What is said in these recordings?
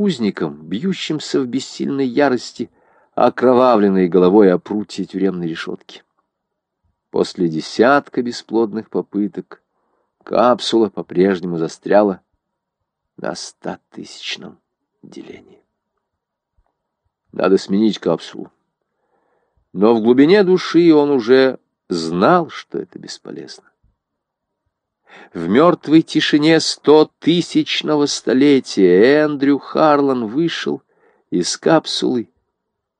узником, бьющимся в бессильной ярости, окровавленной головой о прутье тюремной решетки. После десятка бесплодных попыток капсула по-прежнему застряла на стотысячном делении. Надо сменить капсулу. Но в глубине души он уже знал, что это бесполезно. В мертвой тишине стотысячного столетия Эндрю Харлан вышел из капсулы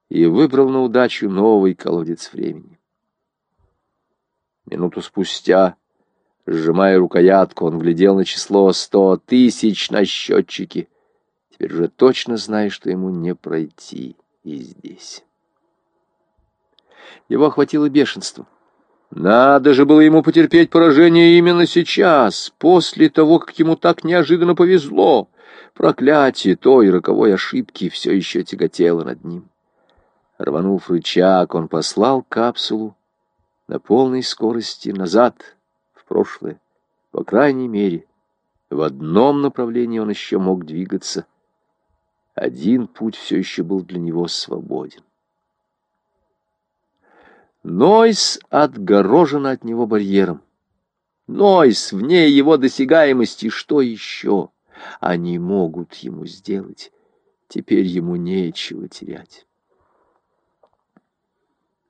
и выбрал на удачу новый колодец времени. Минуту спустя, сжимая рукоятку, он глядел на число сто тысяч на счетчике, теперь уже точно зная, что ему не пройти и здесь. Его охватило бешенство. Надо же было ему потерпеть поражение именно сейчас, после того, как ему так неожиданно повезло. Проклятие той роковой ошибки все еще тяготело над ним. Рванув рычаг, он послал капсулу на полной скорости назад, в прошлое. По крайней мере, в одном направлении он еще мог двигаться. Один путь все еще был для него свободен. Нойс отгорожен от него барьером. Нойс вне его досягаемости, что еще они могут ему сделать? Теперь ему нечего терять.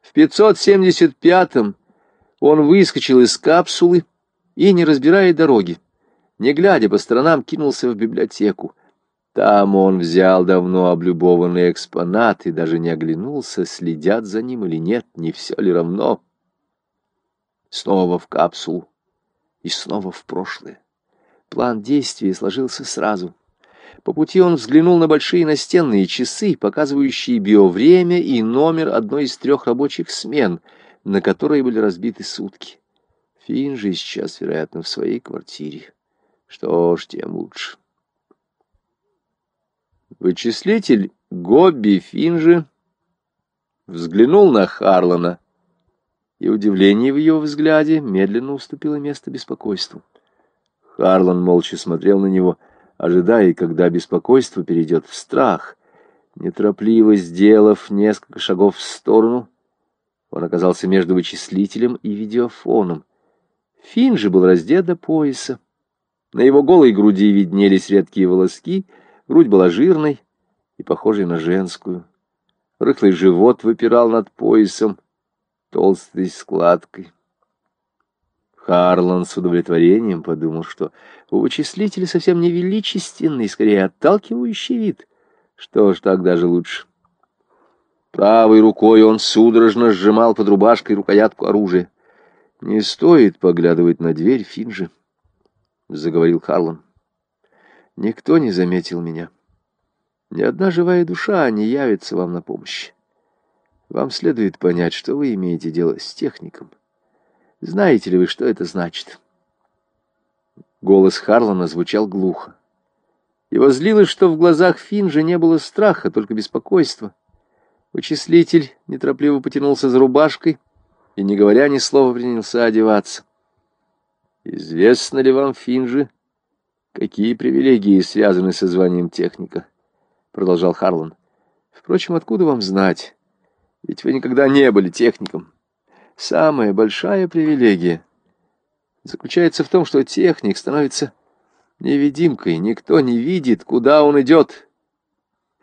В 575-м он выскочил из капсулы и, не разбирая дороги, не глядя по сторонам, кинулся в библиотеку. Там он взял давно облюбованный экспонат и даже не оглянулся, следят за ним или нет, не все ли равно. Снова в капсулу и снова в прошлое. План действия сложился сразу. По пути он взглянул на большие настенные часы, показывающие биовремя и номер одной из трех рабочих смен, на которые были разбиты сутки. Финн же сейчас, вероятно, в своей квартире. Что ж, тем лучше. Вычислитель Гобби Финжи взглянул на Харлана, и удивление в его взгляде медленно уступило место беспокойству. Харлан молча смотрел на него, ожидая, когда беспокойство перейдет в страх. Неторопливо сделав несколько шагов в сторону, он оказался между вычислителем и видеофоном. Финн был раздет до пояса. На его голой груди виднелись редкие волоски — Грудь была жирной и похожей на женскую. Рыхлый живот выпирал над поясом толстой складкой. Харлан с удовлетворением подумал, что у вычислителя совсем не величественный, скорее отталкивающий вид. Что ж, так даже лучше. Правой рукой он судорожно сжимал под рубашкой рукоятку оружия. «Не стоит поглядывать на дверь, Финджи», — заговорил Харлан. Никто не заметил меня. Ни одна живая душа не явится вам на помощь. Вам следует понять, что вы имеете дело с техником. Знаете ли вы, что это значит? Голос Харлана звучал глухо. Его злило, что в глазах Финжа не было страха, только беспокойство. Вычислитель неторопливо потянулся за рубашкой и, не говоря ни слова, принялся одеваться. «Известно ли вам, Финжи, Какие привилегии связаны со званием техника? Продолжал Харлан. Впрочем, откуда вам знать? Ведь вы никогда не были техником. Самая большая привилегия заключается в том, что техник становится невидимкой. Никто не видит, куда он идет,